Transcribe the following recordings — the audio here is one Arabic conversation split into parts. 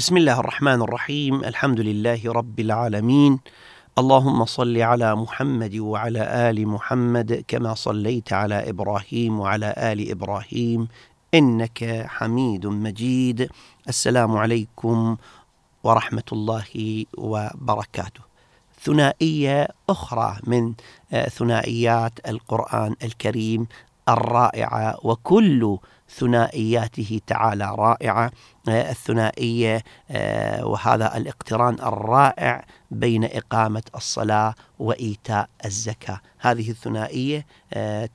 بسم الله الرحمن الرحيم الحمد لله رب العالمين اللهم صل على محمد وعلى ال محمد كما صليت على إبراهيم وعلى ال إبراهيم انك حميد مجيد السلام عليكم ورحمه الله وبركاته ثنائيه أخرى من ثنائيات القران الكريم الرائعه وكل ثنائياته تعالى رائعة الثنائية وهذا الاقتران الرائع بين إقامة الصلاة وإيتاء الزكاة. هذه الثنائية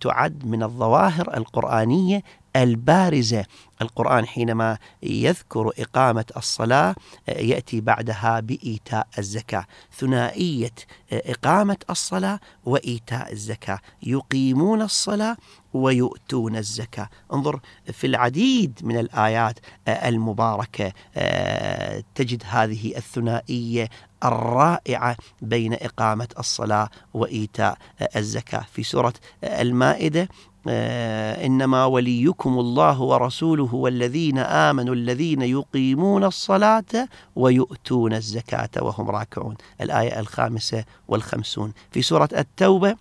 تعد من الظواهر القرآنية البارزة القرآن حينما يذكر إقامة الصلاة يأتي بعدها بإيتاء الزكاة. ثنائية إقامة الصلاة وإيتاء الزكاة. يقيمون الصلاة ويؤتون الزكاة. انظر في العديد من الآيات المباركة تجد هذه الثنائية الرائعة بين إقامة الصلاة وإيتاء الزكاة. في سورة المائدة إنما وليكم الله ورسوله والذين آمنوا الذين يقيمون الصلاة ويؤتون الزكاة وهم راكعون. الآية الخامسة والخمسون. في سورة التوبة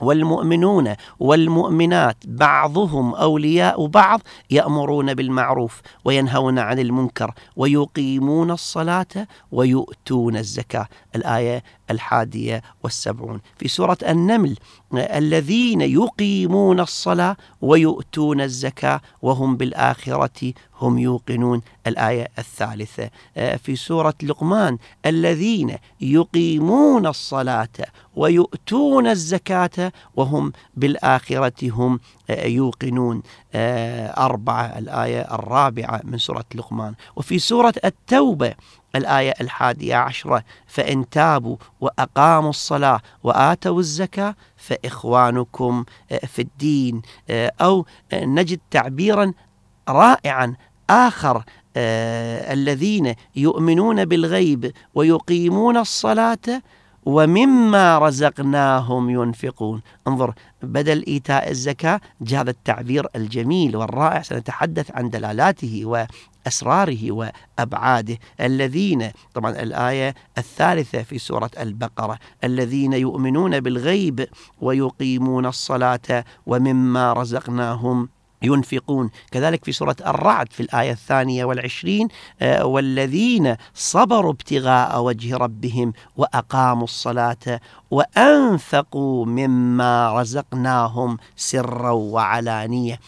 والمؤمنون والمؤمنات بعضهم أولياء بعض يأمرون بالمعروف وينهون عن المنكر ويقيمون الصلاة ويؤتون الزكاة. الآية الحادية والسبعون. في سورة النمل الذين يقيمون الصلاة ويؤتون الزكاة وهم بالآخرة هم يوقنون. الآية الثالثة في سورة لقمان الذين يقيمون الصلاة ويؤتون الزكاة وهم بالآخرة هم يوقنون. أربعة الآية الرابعة من سورة لقمان. وفي سورة التوبة الآية الحادية عشرة. فإن تابوا وأقاموا الصلاة وآتوا الزكاة فإخوانكم في الدين أو نجد تعبيرا رائعا آخر الذين يؤمنون بالغيب ويقيمون الصلاة ومما رزقناهم ينفقون. انظر بدل إيتاء الزكاة جاء هذا التعبير الجميل والرائع سنتحدث عن دلالاته وأسراره وأبعاده. الذين طبعا الآية الثالثة في سورة البقرة الذين يؤمنون بالغيب ويقيمون الصلاة ومما رزقناهم ينفقون. كذلك في سورة الرعد في الآية الثانية والعشرين والذين صبروا ابتغاء وجه ربهم وأقاموا الصلاة وأنفقوا مما رزقناهم سرا وعلانية.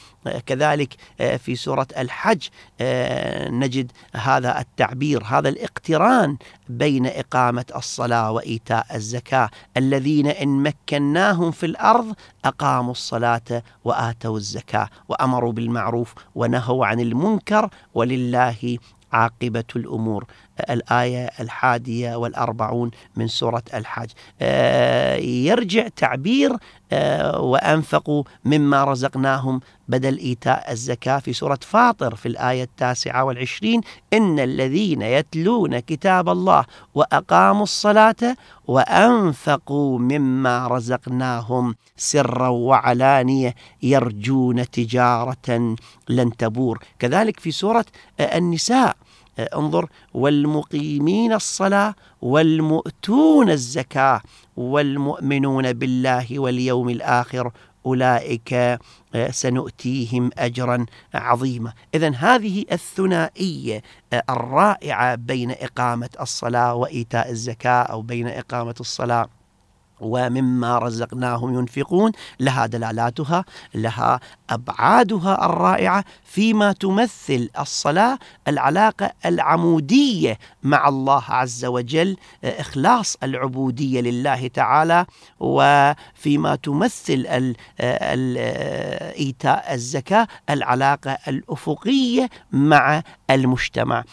كذلك في سورة الحج نجد هذا التعبير هذا الاقتران بين إقامة الصلاة وإيتاء الزكاة. الذين إن مكناهم في الأرض أقاموا الصلاة وآتوا الزكاة وأمروا بالمعروف ونهوا عن المنكر ولله عاقبة الأمور. الآية الحادية والأربعون من سورة الحج يرجع تعبير آه، وأنفقوا مما رزقناهم بدل إيتاء الزكاة في سورة فاطر في الآية التاسعة والعشرين. إن الذين يتلون كتاب الله وأقاموا الصلاة وأنفقوا مما رزقناهم سرا وعلانية يرجون تجارة لن تبور. كذلك في سورة النساء انظر والمقيمين الصلاة والمؤتون الزكاة والمؤمنون بالله واليوم الآخر أولئك آه، سنؤتيهم أجرا عظيما. إذا هذه الثنائية آه، الرائعة بين إقامة الصلاة وإيتاء الزكاة أو بين إقامة الصلاة ومما رزقناهم ينفقون لها دلالاتها لها أبعادها الرائعة فيما تمثل الصلاة العلاقة العمودية مع الله عز وجل إخلاص العبودية لله تعالى وفيما تمثل إيتاء الزكاة العلاقة الأفقية مع المجتمع.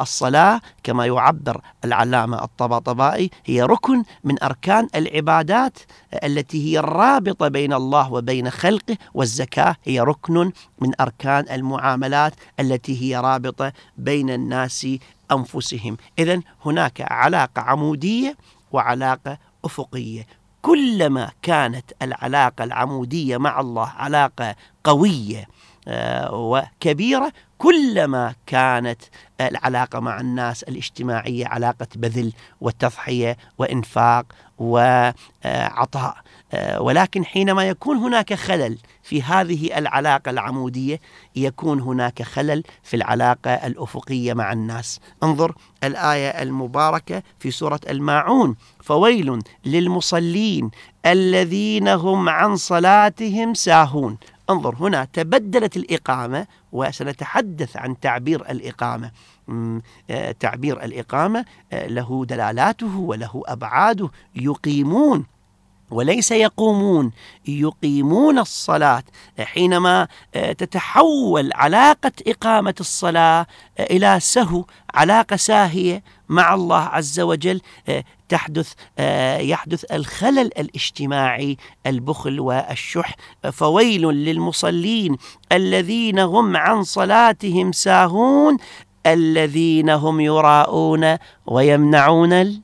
الصلاة كما يعبر العلامة الطباطبائي هي ركن من أركان العبادات التي هي الرابطة بين الله وبين خلقه والزكاة هي ركن من أركان المعاملات التي هي رابطة بين الناس أنفسهم. إذا هناك علاقة عمودية وعلاقة أفقية. كلما كانت العلاقة العمودية مع الله علاقة قوية آه، وكبيرة كلما كانت العلاقة مع الناس الاجتماعية علاقة بذل وتضحية وإنفاق وعطاء. ولكن حينما يكون هناك خلل في هذه العلاقة العمودية يكون هناك خلل في العلاقة الأفقية مع الناس. انظر الآية المباركة في سورة الماعون. فويل للمصلين الذين هم عن صلاتهم ساهون. انظر هنا تبدلت الإقامة وسنتحدث عن تعبير الإقامة. آه، تعبير الإقامة آه، له دلالاته وله أبعاده يقيمون وليس يقومون يقيمون الصلاة حينما آه، تتحول علاقة إقامة الصلاة إلى سهو علاقة ساهية مع الله عز وجل تحدث يحدث الخلل الاجتماعي البخل والشح. فويل للمصلين الذين هم عن صلاتهم ساهون الذين هم يراءون ويمنعون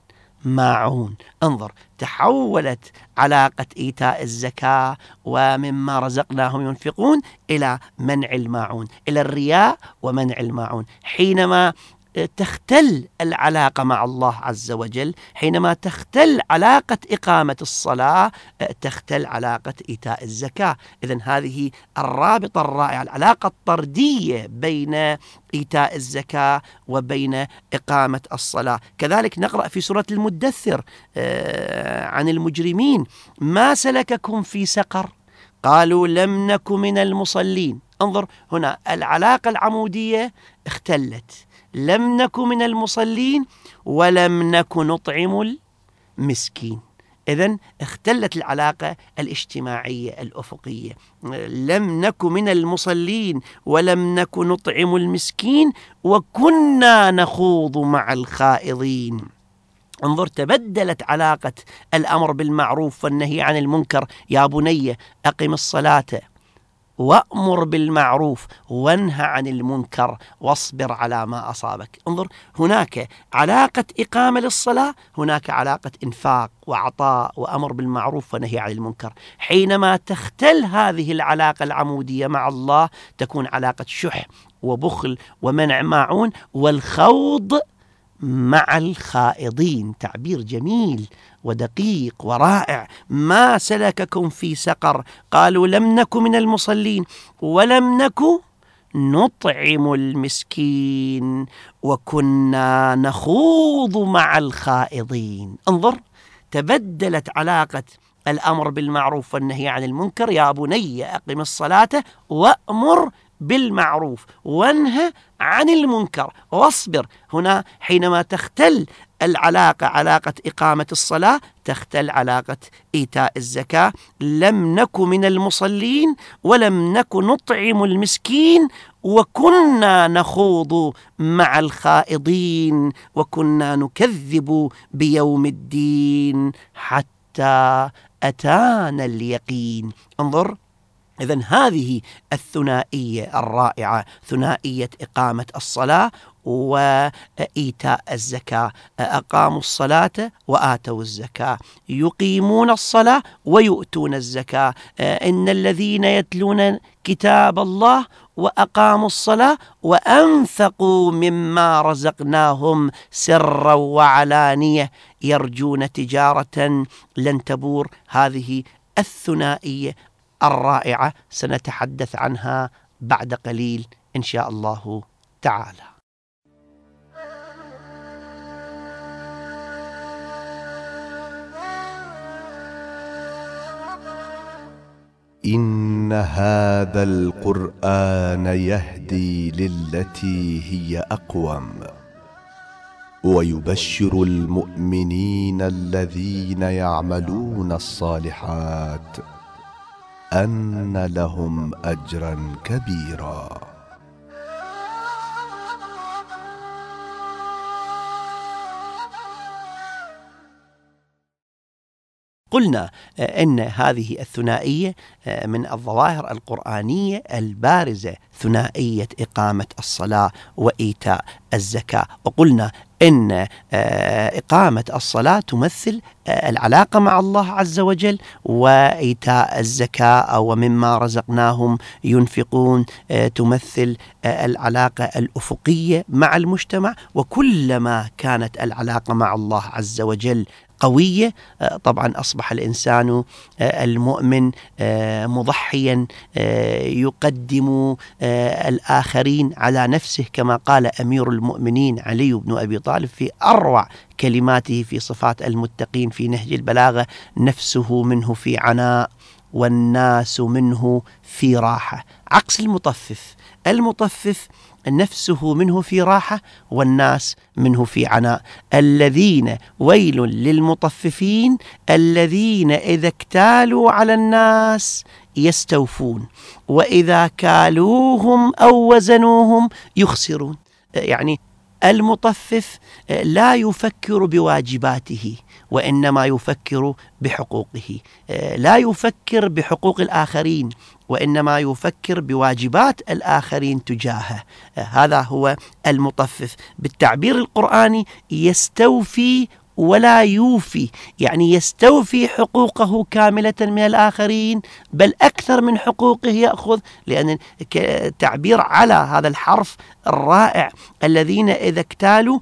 الماعون انظر تحولت علاقة إيتاء الزكاة ومما رزقناهم ينفقون إلى منع الماعون إلى الرياء ومنع الماعون. حينما تختل العلاقة مع الله عز وجل. حينما تختل علاقة إقامة الصلاة تختل علاقة إيتاء الزكاة. إذا هذه الرابطة الرائعة العلاقة الطردية بين إيتاء الزكاة وبين إقامة الصلاة. كذلك نقرأ في سورة المدثر آه، عن المجرمين ما سلككم في سقر؟ قالوا لم نك من المصلين. انظر هنا العلاقة العمودية اختلت. لم نك من المصلين ولم نك نطعم المسكين. إذا اختلت العلاقة الاجتماعية الأفقية. لم نك من المصلين ولم نك نطعم المسكين وكنا نخوض مع الخائضين. انظر تبدلت علاقة الأمر بالمعروف والنهي عن المنكر. يا بني أقم الصلاة. وأمر بالمعروف وانهى عن المنكر واصبر على ما أصابك. انظر هناك علاقة إقامة للصلاة هناك علاقة إنفاق وعطاء وأمر بالمعروف ونهي عن المنكر. حينما تختل هذه العلاقة العمودية مع الله تكون علاقة شح وبخل ومنع ماعون والخوض مع الخائضين. تعبير جميل ودقيق ورائع. ما سلككم في سقر؟ قالوا لم نك من المصلين ولم نك نطعم المسكين وكنا نخوض مع الخائضين. انظر تبدلت علاقة الأمر بالمعروف والنهي عن المنكر. يا بني أقم الصلاة وأمر بالمعروف وانهى عن المنكر. واصبر. هنا حينما تختل العلاقة علاقة إقامة الصلاة تختل علاقة إيتاء الزكاة. لم نك من المصلين ولم نك نطعم المسكين وكنا نخوض مع الخائضين وكنا نكذب بيوم الدين حتى أتانا اليقين. انظر. إذا هذه الثنائية الرائعة ثنائية إقامة الصلاة وإيتاء الزكاة. أقاموا الصلاة وآتوا الزكاة. يقيمون الصلاة ويؤتون الزكاة. إن الذين يتلون كتاب الله وأقاموا الصلاة وأنفقوا مما رزقناهم سرا وعلانية يرجون تجارة لن تبور. هذه الثنائية الرائعة سنتحدث عنها بعد قليل إن شاء الله تعالى. إن هذا القرآن يهدي للتي هي أقوم ويبشر المؤمنين الذين يعملون الصالحات أن لهم أجرا كبيرا. قلنا إن هذه الثنائية من الظواهر القرآنية البارزة ثنائية إقامة الصلاة وإيتاء الزكاة. وقلنا إن آه، إقامة الصلاة تمثل العلاقة مع الله عز وجل وإيتاء الزكاة أو مما رزقناهم ينفقون تمثل العلاقة الأفقية مع المجتمع. وكلما كانت العلاقة مع الله عز وجل قوية آه، طبعا أصبح الإنسان آه، المؤمن آه، مضحيا يقدم الآخرين على نفسه كما قال أمير المؤمنين علي بن أبي طالب في أروع كلماته في صفات المتقين في نهج البلاغة نفسه منه في عناء والناس منه في راحة. عكس المطفف. المطفف نفسه منه في راحة والناس منه في عناء. الذين ويل للمطففين الذين إذا اكتالوا على الناس يستوفون وإذا كالوهم أو وزنوهم يخسرون. يعني المطفف لا يفكر بواجباته. وإنما يفكر بحقوقه. لا يفكر بحقوق الآخرين وإنما يفكر بواجبات الآخرين تجاهه. هذا هو المطفف. بالتعبير القرآني يستوفي ولا يوفي. يعني يستوفي حقوقه كاملة من الآخرين بل أكثر من حقوقه يأخذ لأن تعبير على هذا الحرف الرائع الذين إذا اكتالوا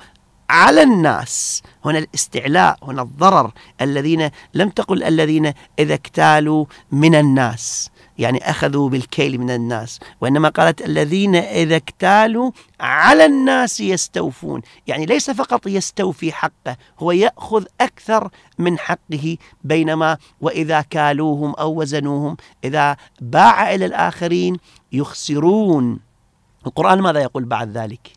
على الناس. هنا الاستعلاء هنا الضرر. الذين لم تقل الذين إذا اكتالوا من الناس. يعني أخذوا بالكيل من الناس. وإنما قالت الذين إذا اكتالوا على الناس يستوفون. يعني ليس فقط يستوفي حقه هو يأخذ أكثر من حقه بينما وإذا كالوهم أو وزنوهم إذا باع إلى الآخرين يخسرون. القرآن ماذا يقول بعد ذلك؟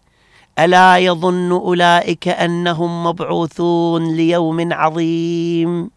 ألا يظن أولئك أنهم مبعوثون ليوم عظيم؟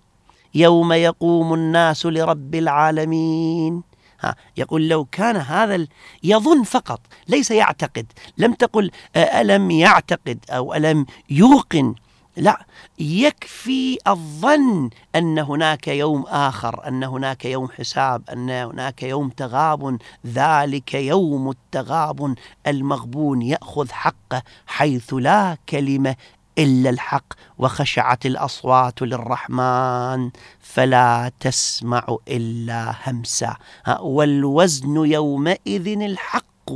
يوم يقوم الناس لرب العالمين. ها يقول لو كان هذا يظن فقط ليس يعتقد. لم تقل ألم يعتقد أو ألم يوقن لا يكفي الظن أن هناك يوم آخر أن هناك يوم حساب أن هناك يوم تغاب ذلك يوم التغاب المغبون يأخذ حقه حيث لا كلمة إلا الحق وخشعت الأصوات للرحمن فلا تسمع إلا همسا. والوزن يومئذ الحق.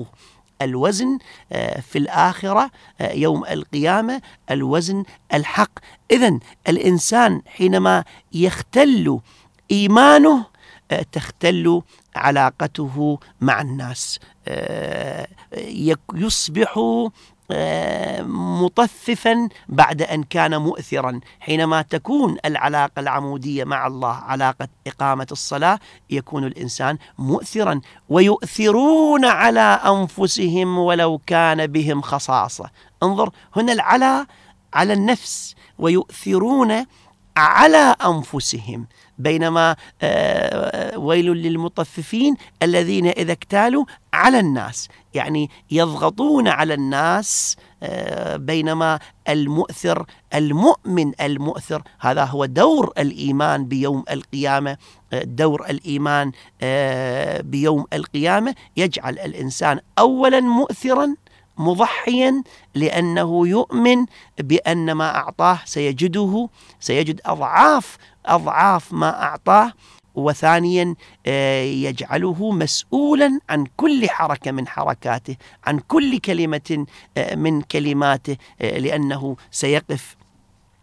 الوزن آه، في الآخرة آه، يوم القيامة الوزن الحق. إذا الإنسان حينما يختل إيمانه آه، تختل علاقته مع الناس يصبح مطففا بعد أن كان مؤثرا حينما تكون العلاقة العمودية مع الله علاقة إقامة الصلاة يكون الإنسان مؤثرا. ويؤثرون على أنفسهم ولو كان بهم خصاصة. انظر هنا العلا على النفس ويؤثرون على أنفسهم. بينما آه، ويل للمطففين الذين إذا اكتالوا على الناس. يعني يضغطون على الناس آه، بينما المؤثر المؤمن المؤثر هذا هو دور الإيمان بيوم القيامة آه، دور الإيمان بيوم القيامة. يجعل الإنسان أولا مؤثرا مضحيا لأنه يؤمن بأن ما أعطاه سيجده سيجد أضعاف أضعاف ما أعطاه. وثانيا آه، يجعله مسؤولا عن كل حركة من حركاته عن كل كلمة آه، من كلماته آه، لأنه سيقف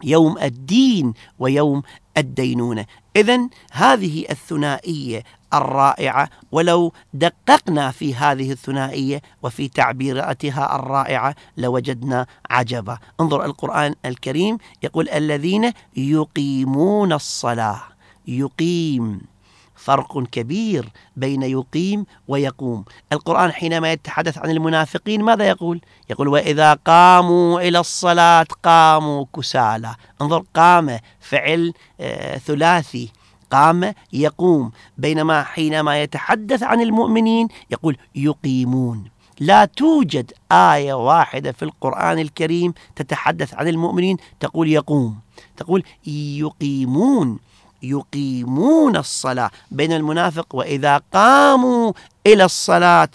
يوم الدين ويوم الدينونة. إذا هذه الثنائية الرائعة. ولو دققنا في هذه الثنائية وفي تعبيراتها الرائعة لوجدنا عجبا. انظر القرآن الكريم يقول الذين يقيمون الصلاة. يقيم. فرق كبير بين يقيم ويقوم. القرآن حينما يتحدث عن المنافقين ماذا يقول؟ يقول وإذا قاموا إلى الصلاة قاموا كسالى. انظر قام فعل آه ثلاثي. قام يقوم. بينما حينما يتحدث عن المؤمنين يقول يقيمون. لا توجد آية واحدة في القرآن الكريم تتحدث عن المؤمنين تقول يقوم. تقول يقيمون. يقيمون الصلاة. بين المنافق وإذا قاموا إلى الصلاة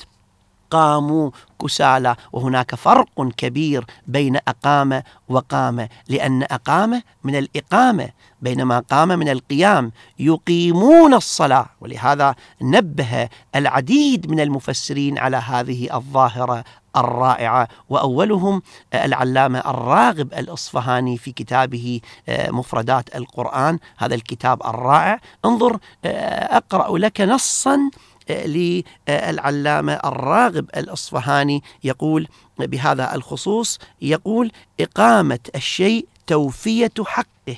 قاموا كسالى وهناك فرق كبير بين أقام وقام لأن أقام من الإقامة بينما قام من القيام. يقيمون الصلاة ولهذا نبه العديد من المفسرين على هذه الظاهرة الرائعة. وأولهم العلامة الراغب الأصفهاني في كتابه آه، مفردات القرآن هذا الكتاب الرائع. انظر آه، أقرأ لك نصا للعلامة الراغب الأصفهاني يقول بهذا الخصوص يقول إقامة الشيء توفية حقه.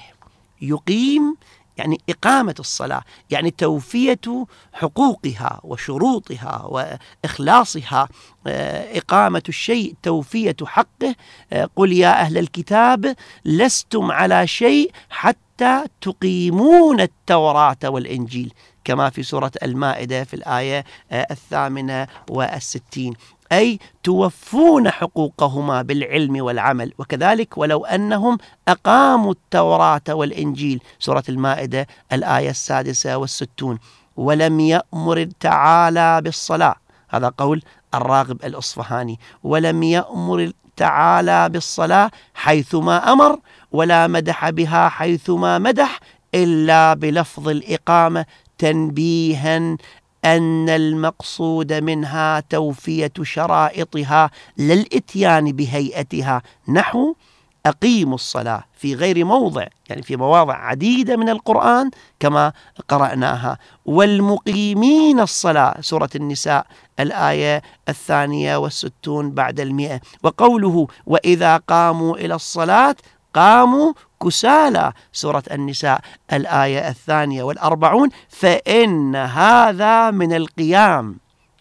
يقيم يعني إقامة الصلاة يعني توفية حقوقها وشروطها وإخلاصها. آه، إقامة الشيء توفية حقه. آه، قل يا أهل الكتاب لستم على شيء حتى تقيمون التوراة والإنجيل. كما في سورة المائدة في الآية آه، الثامنة والستين. أي توفون حقوقهما بالعلم والعمل. وكذلك ولو أنهم أقاموا التوراة والإنجيل. سورة المائدة الآية السادسة والستون. ولم يأمر تعالى بالصلاة. هذا قول الراغب الأصفهاني. ولم يأمر تعالى بالصلاة حيثما أمر ولا مدح بها حيثما مدح إلا بلفظ الإقامة تنبيها أن المقصود منها توفية شرائطها للإتيان بهيئتها. نحو أقيموا الصلاة في غير موضع يعني في مواضع عديدة من القرآن كما قرأناها. والمقيمين الصلاة سورة النساء الآية الثانية والستون بعد المئة. وقوله وإذا قاموا إلى الصلاة قاموا كسالى. سورة النساء الآية الثانية والأربعون فإن هذا من القيام.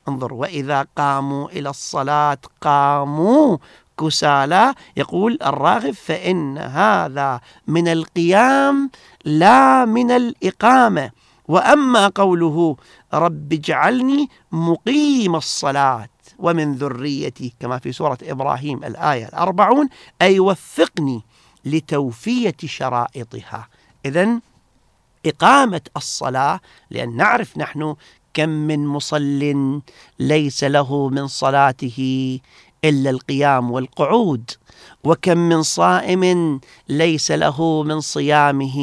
انظر وإذا قاموا إلى الصلاة قاموا كسالى. يقول الراغب فإن هذا من القيام لا من الإقامة. وأما قوله رب اجعلني مقيم الصلاة ومن ذريتي كما في سورة إبراهيم الآية الأربعون أي وفقني لتوفية شرائطها. إذا إقامة الصلاة لأن نعرف نحن كم من مصل ليس له من صلاته إلا القيام والقعود وكم من صائم ليس له من صيامه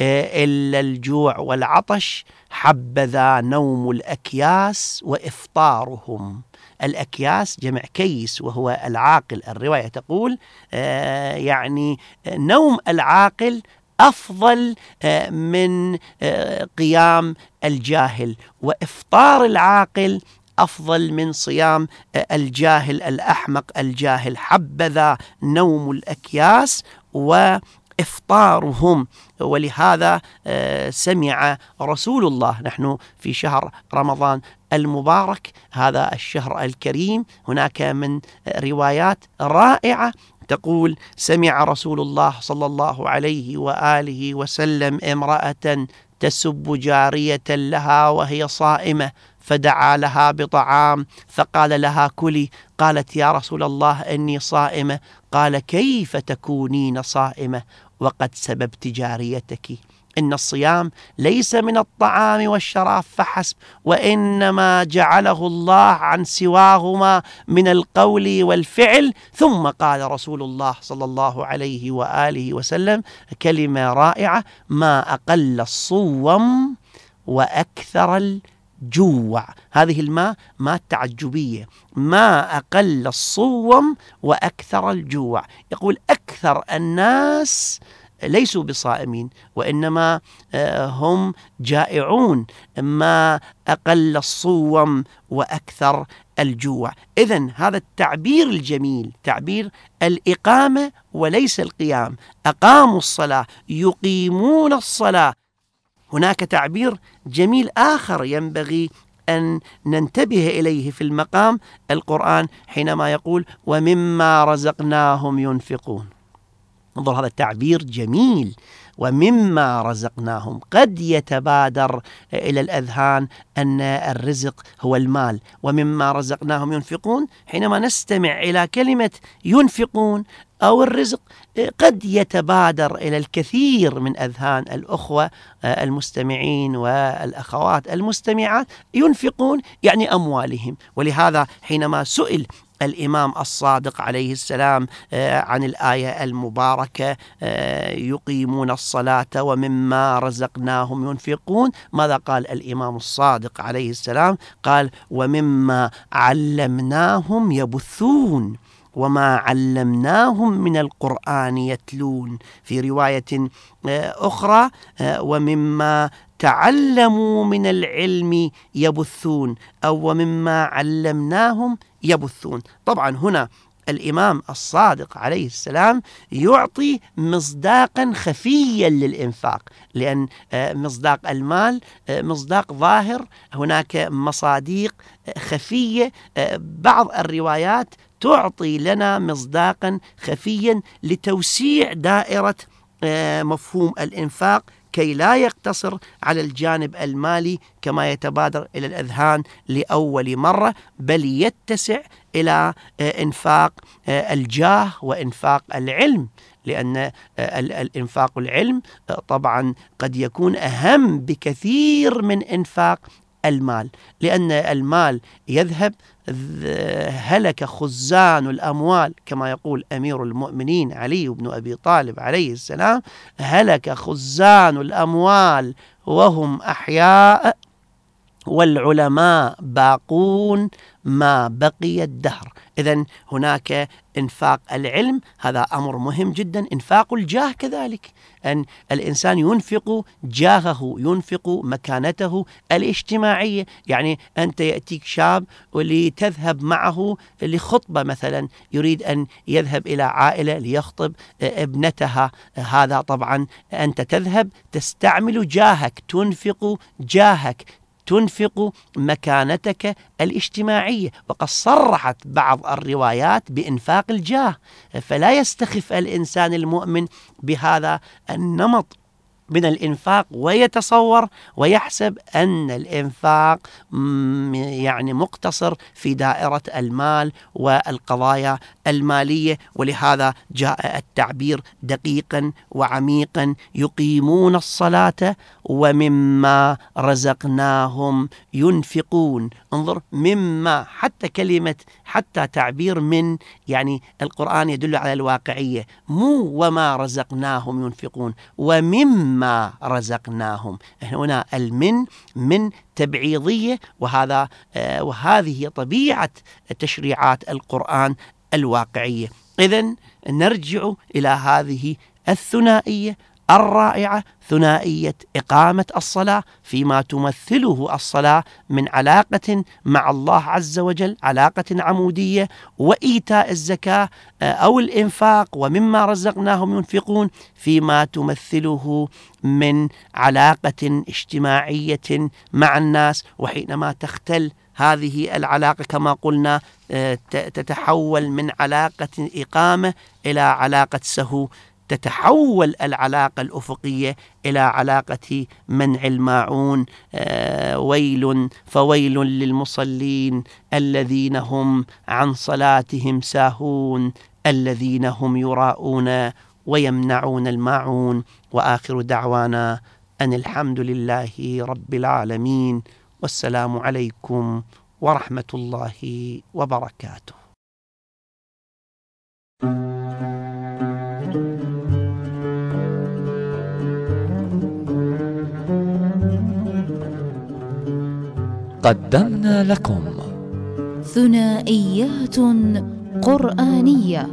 آه، إلا الجوع والعطش حبذا نوم الأكياس وإفطارهم. الأكياس جمع كيس وهو العاقل. الرواية تقول آه، يعني نوم العاقل أفضل آه، من آه، قيام الجاهل وإفطار العاقل أفضل من صيام الجاهل الأحمق الجاهل حبذا نوم الأكياس و إفطارهم. ولهذا سمع رسول الله نحن في شهر رمضان المبارك هذا الشهر الكريم. هناك من روايات رائعة تقول سمع رسول الله صلى الله عليه وآله وسلم امرأة تسب جارية لها وهي صائمة فدعا لها بطعام فقال لها كلي. قالت يا رسول الله إني صائمة. قال كيف تكونين صائمة؟ وقد سببت جاريتك إن الصيام ليس من الطعام والشراب فحسب وإنما جعله الله عن سواهما من القول والفعل. ثم قال رسول الله صلى الله عليه وآله وسلم كلمة رائعة ما أقل الصوم وأكثر الجوع هذه الماء ما تعجبية. ما أقل الصوم وأكثر الجوع. يقول أكثر الناس ليسوا بصائمين وإنما آه، هم جائعون. ما أقل الصوم وأكثر الجوع. إذا هذا التعبير الجميل تعبير الإقامة وليس القيام. أقاموا الصلاة يقيمون الصلاة. هناك تعبير جميل آخر ينبغي أن ننتبه إليه في المقام القرآن حينما يقول ومما رزقناهم ينفقون. انظر هذا التعبير جميل. ومما رزقناهم. قد يتبادر إلى الأذهان أن الرزق هو المال ومما رزقناهم ينفقون حينما نستمع إلى كلمة ينفقون أو الرزق قد يتبادر إلى الكثير من أذهان الأخوة المستمعين والأخوات المستمعات ينفقون يعني أموالهم. ولهذا حينما سئل الإمام الصادق عليه السلام آه، عن الآية المباركة آه، يقيمون الصلاة ومما رزقناهم ينفقون. ماذا قال الإمام الصادق عليه السلام؟ قال ومما علمناهم يبثون. وما علمناهم من القرآن يتلون. في رواية آه، أخرى ومما تعلموا من العلم يبثون أو ومما علمناهم يبثون. طبعا هنا الإمام الصادق عليه السلام يعطي مصداقا خفيا للإنفاق لأن آه، مصداق المال آه، مصداق ظاهر هناك مصاديق آه، خفية بعض الروايات تعطي لنا مصداقا خفيا لتوسيع دائرة مفهوم الإنفاق كي لا يقتصر على الجانب المالي كما يتبادر إلى الأذهان لأول مرة بل يتسع إلى آه، إنفاق آه، الجاه وإنفاق العلم لأن آه، الإنفاق العلم طبعا قد يكون أهم بكثير من إنفاق المال لأن المال يذهب هلك خزان الأموال كما يقول أمير المؤمنين علي بن أبي طالب عليه السلام هلك خزان الأموال وهم أحياء والعلماء باقون ما بقي الدهر. إذا هناك إنفاق العلم هذا أمر مهم جدا. إنفاق الجاه كذلك. أن الإنسان ينفق جاهه ينفق مكانته الاجتماعية. يعني أنت يأتيك شاب ولتذهب معه لخطبة مثلا يريد أن يذهب إلى عائلة ليخطب ابنتها. هذا طبعا أنت تذهب تستعمل جاهك تنفق جاهك تنفق مكانتك الاجتماعية. وقد صرحت بعض الروايات بإنفاق الجاه. فلا يستخف الإنسان المؤمن بهذا النمط. من الإنفاق ويتصور ويحسب أن الإنفاق يعني مقتصر في دائرة المال والقضايا المالية ولهذا جاء التعبير دقيقا وعميقا يقيمون الصلاة ومما رزقناهم ينفقون. انظر مما حتى كلمة حتى تعبير من يعني القرآن يدل على الواقعية. مو وما رزقناهم ينفقون ومما رزقناهم. هنا المن من تبعيضية وهذا آه وهذه طبيعة تشريعات القرآن الواقعية. إذا نرجع إلى هذه الثنائية الرائعة ثنائية إقامة الصلاة فيما تمثله الصلاة من علاقة مع الله عز وجل علاقة عمودية وإيتاء الزكاة آه، أو الإنفاق ومما رزقناهم ينفقون فيما تمثله من علاقة اجتماعية مع الناس. وحينما تختل هذه العلاقة كما قلنا آه، تتحول من علاقة إقامة إلى علاقة سهو تتحول العلاقة الأفقية إلى علاقة منع الماعون آه، ويل فويل للمصلين الذين هم عن صلاتهم ساهون الذين هم يراءون ويمنعون الماعون. وآخر دعوانا أن الحمد لله رب العالمين والسلام عليكم ورحمة الله وبركاته. قدمنا لكم. ثنائيات قرآنية.